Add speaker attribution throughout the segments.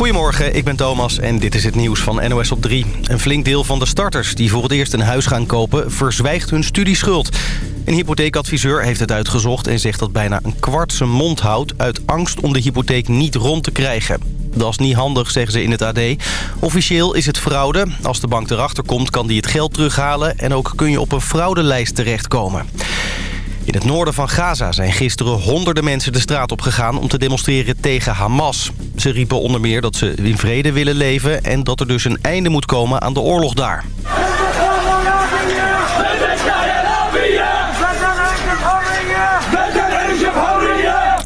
Speaker 1: Goedemorgen, ik ben Thomas en dit is het nieuws van NOS op 3. Een flink deel van de starters die voor het eerst een huis gaan kopen... verzwijgt hun studieschuld. Een hypotheekadviseur heeft het uitgezocht en zegt dat bijna een kwart zijn mond houdt... uit angst om de hypotheek niet rond te krijgen. Dat is niet handig, zeggen ze in het AD. Officieel is het fraude. Als de bank erachter komt, kan die het geld terughalen... en ook kun je op een fraudelijst terechtkomen. In het noorden van Gaza zijn gisteren honderden mensen de straat op gegaan om te demonstreren tegen Hamas. Ze riepen onder meer dat ze in vrede willen leven... en dat er dus een einde moet komen aan de oorlog daar.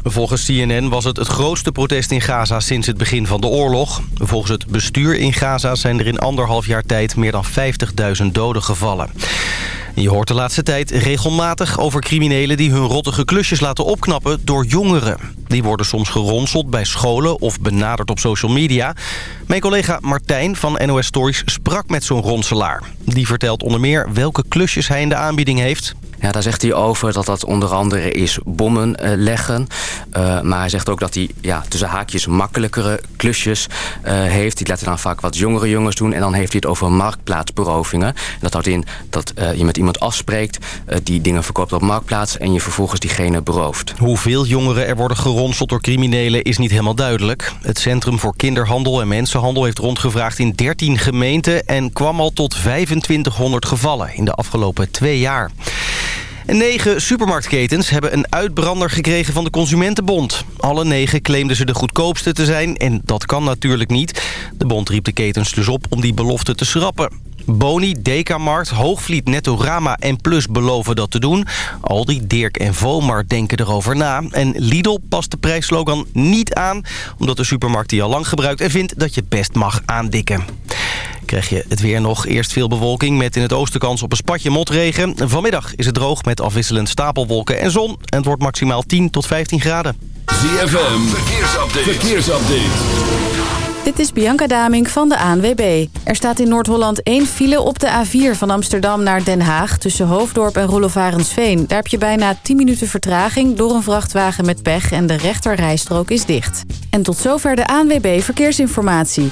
Speaker 1: Volgens CNN was het het grootste protest in Gaza sinds het begin van de oorlog. Volgens het bestuur in Gaza zijn er in anderhalf jaar tijd meer dan 50.000 doden gevallen. Je hoort de laatste tijd regelmatig over criminelen die hun rottige klusjes laten opknappen door jongeren. Die worden soms geronseld bij scholen of benaderd op social media. Mijn collega Martijn van NOS Stories sprak met zo'n ronselaar. Die vertelt onder meer welke klusjes hij in de aanbieding heeft.
Speaker 2: Ja, daar zegt hij over dat dat onder andere is bommen uh, leggen. Uh, maar hij zegt ook dat hij ja, tussen haakjes makkelijkere klusjes uh, heeft. Die laten dan vaak wat jongere jongens doen. En dan heeft hij het over marktplaatsberovingen. Dat houdt in dat je met iemand afspreekt... die dingen verkoopt op marktplaats... en je vervolgens diegene berooft.
Speaker 1: Hoeveel jongeren er worden geronseld door criminelen is niet helemaal duidelijk. Het Centrum voor Kinderhandel en Mensenhandel heeft rondgevraagd in 13 gemeenten... en kwam al tot 2500 gevallen in de afgelopen twee jaar. En negen supermarktketens hebben een uitbrander gekregen van de Consumentenbond. Alle negen claimden ze de goedkoopste te zijn en dat kan natuurlijk niet. De bond riep de ketens dus op om die belofte te schrappen. Boni, Dekamarkt, Hoogvliet, Nettorama en Plus beloven dat te doen. Aldi, Dirk en Vomar denken erover na. En Lidl past de prijsslogan niet aan... omdat de supermarkt die al lang gebruikt... en vindt dat je best mag aandikken. Krijg je het weer nog. Eerst veel bewolking met in het oosten kans op een spatje motregen. Vanmiddag is het droog met afwisselend stapelwolken en zon. En het wordt maximaal 10 tot 15 graden.
Speaker 3: ZFM, verkeersupdate. verkeersupdate.
Speaker 4: Dit is Bianca Daming van de ANWB. Er staat in Noord-Holland één file op de A4 van Amsterdam naar Den Haag... tussen Hoofddorp en Roelofarensveen. Daar heb je bijna 10 minuten vertraging door een vrachtwagen met pech... en de rechterrijstrook is dicht. En tot zover de ANWB Verkeersinformatie.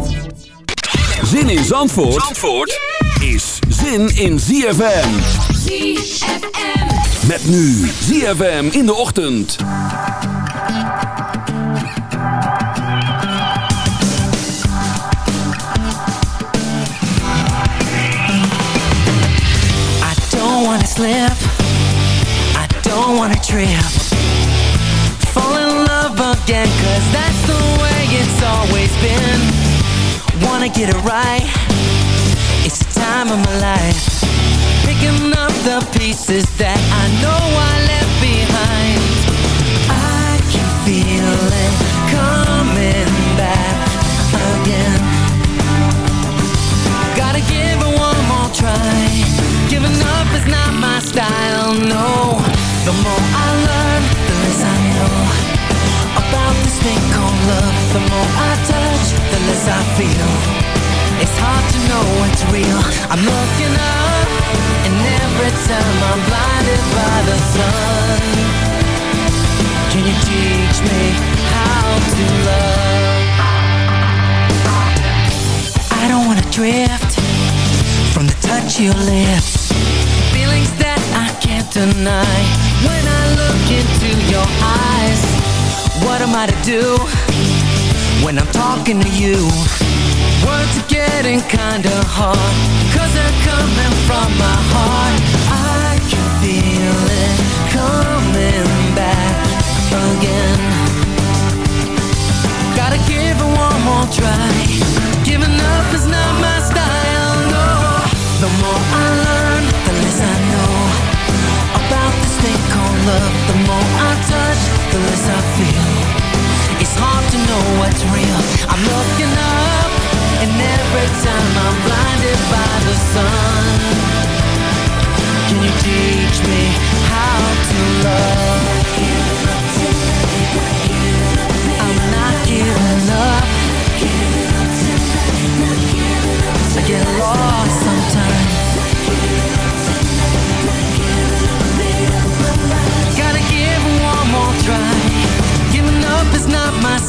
Speaker 3: Zin in Zandvoort, Zandvoort is zin in ZFM.
Speaker 5: ZFM.
Speaker 3: Met nu ZFM in de ochtend.
Speaker 6: I don't wanna slip. I don't wanna trip. Fall in love again, cause that's the way it's always been. Wanna get it right. It's the time of my life. Picking up the pieces that I know I left behind. I can feel it coming back again. Gotta give it one more try. Giving up is not my style, no. The more I learn, the less I know about this thing called love. The more I touch, I feel. It's hard to know what's real. I'm looking up, and every time I'm blinded by the sun. Can you teach me how to love? I don't wanna drift from the touch of your lips. Feelings that I can't deny when I look into your eyes. What am I to do when I'm talking to you? Words are getting kinda hard Cause they're coming from my heart. I can feel it coming back again. Gotta give it one more try. Giving up is not my style, no. The more I learn, the less I know About this thing called love. The more I touch, the less I feel to know what's real. I'm looking up And every time I'm blinded by the sun. Can you teach me how to love? I'm not giving up. I get lost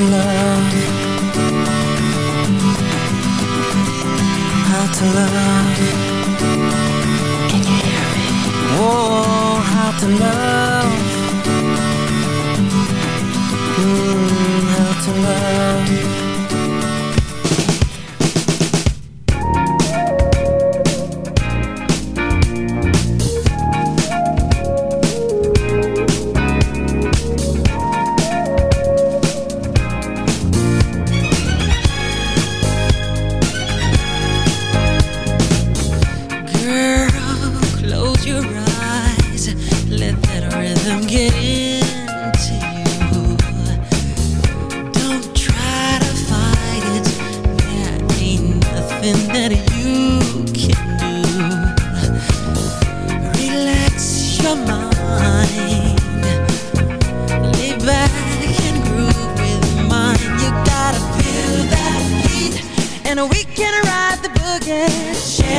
Speaker 6: to love. How to love. Can you hear me? Oh, how to love. Mm, How to love. we can ride the boogie.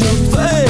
Speaker 7: Your face,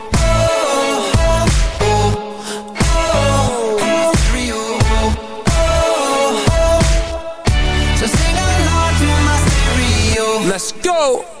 Speaker 8: Let's go.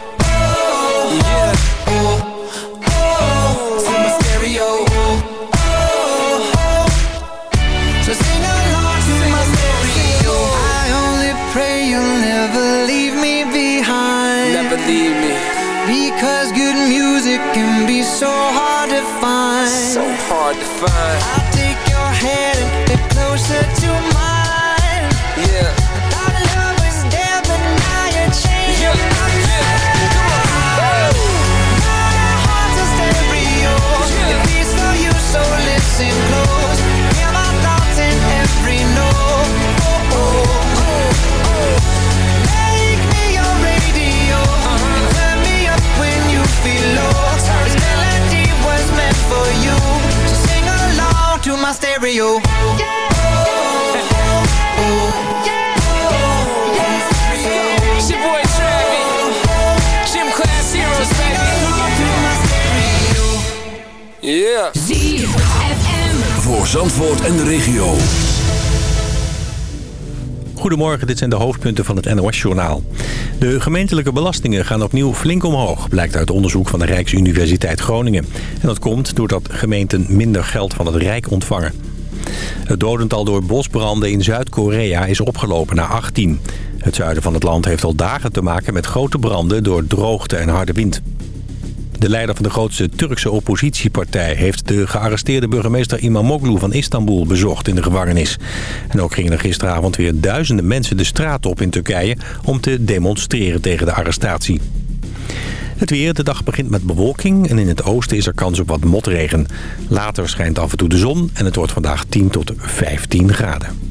Speaker 9: So hard to find.
Speaker 8: So hard to find.
Speaker 9: I'll take your hand and get closer to
Speaker 8: baby. Yeah.
Speaker 3: Voor Zandvoort en de regio.
Speaker 10: Goedemorgen, dit zijn de hoofdpunten van het NOS-journaal. De gemeentelijke belastingen gaan opnieuw flink omhoog... blijkt uit onderzoek van de Rijksuniversiteit Groningen. En dat komt doordat gemeenten minder geld van het Rijk ontvangen. Het dodental door bosbranden in Zuid-Korea is opgelopen naar 18. Het zuiden van het land heeft al dagen te maken met grote branden... door droogte en harde wind. De leider van de grootste Turkse oppositiepartij... heeft de gearresteerde burgemeester Imamoglu van Istanbul bezocht in de gevangenis. En ook gingen er gisteravond weer duizenden mensen de straat op in Turkije... om te demonstreren tegen de arrestatie. Het weer, de dag begint met bewolking en in het oosten is er kans op wat motregen. Later schijnt af en toe de zon en het wordt vandaag 10 tot 15 graden.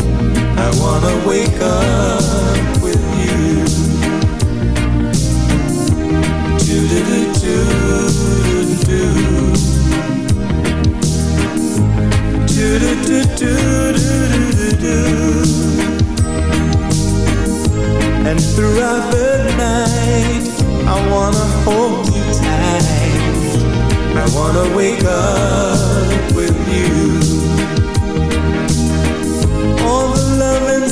Speaker 5: I wanna wake up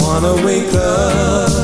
Speaker 5: Wanna wake up